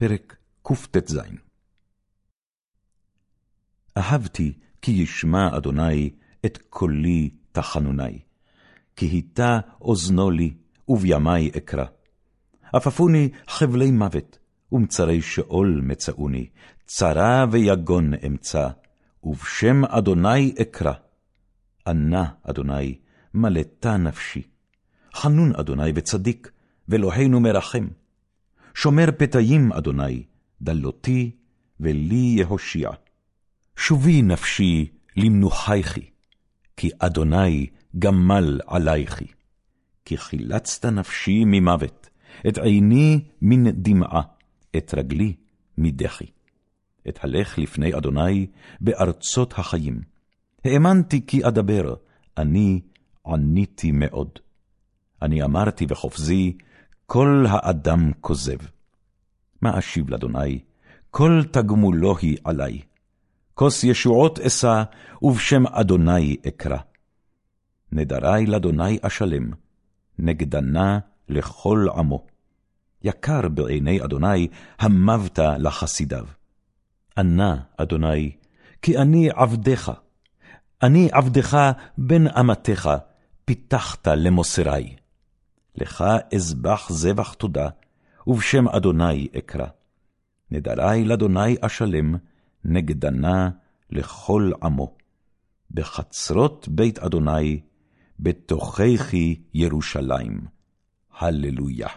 פרק קט"ז אהבתי כי ישמע אדוני את קולי תחנוני, כי היטה אוזנו לי, ובימי אקרא. עפפוני חבלי מוות, ומצרי שאול מצאוני, צרה ויגון אמצא, ובשם אדוני אקרא. ענה אדוני, מלאתה נפשי. חנון אדוני וצדיק, ואלוהינו מרחם. שומר פתאים, אדוני, דלותי ולי יהושיע. שובי נפשי למנוחייכי, כי אדוני גמל עלייכי. כי חילצת נפשי ממוות, את עיני מן דמעה, את רגלי מדחי. אתהלך לפני אדוני בארצות החיים. האמנתי כי אדבר, אני עניתי מאוד. אני אמרתי בחופזי, כל האדם כוזב. מה אשיב לאדוני? כל תגמולו היא עלי. כוס ישועות אשא, ובשם אדוני אקרא. נדרי לאדוני אשלם, נגדנה לכל עמו. יקר בעיני אדוני המבת לחסידיו. ענה אדוני, כי אני עבדך. אני עבדך בן אמתך, פיתחת למוסרי. לך אזבח זבח תודה, ובשם אדוני אקרא. נדרי לאדוני אשלם, נגדנה לכל עמו. בחצרות בית אדוני, בתוככי ירושלים. הללויה.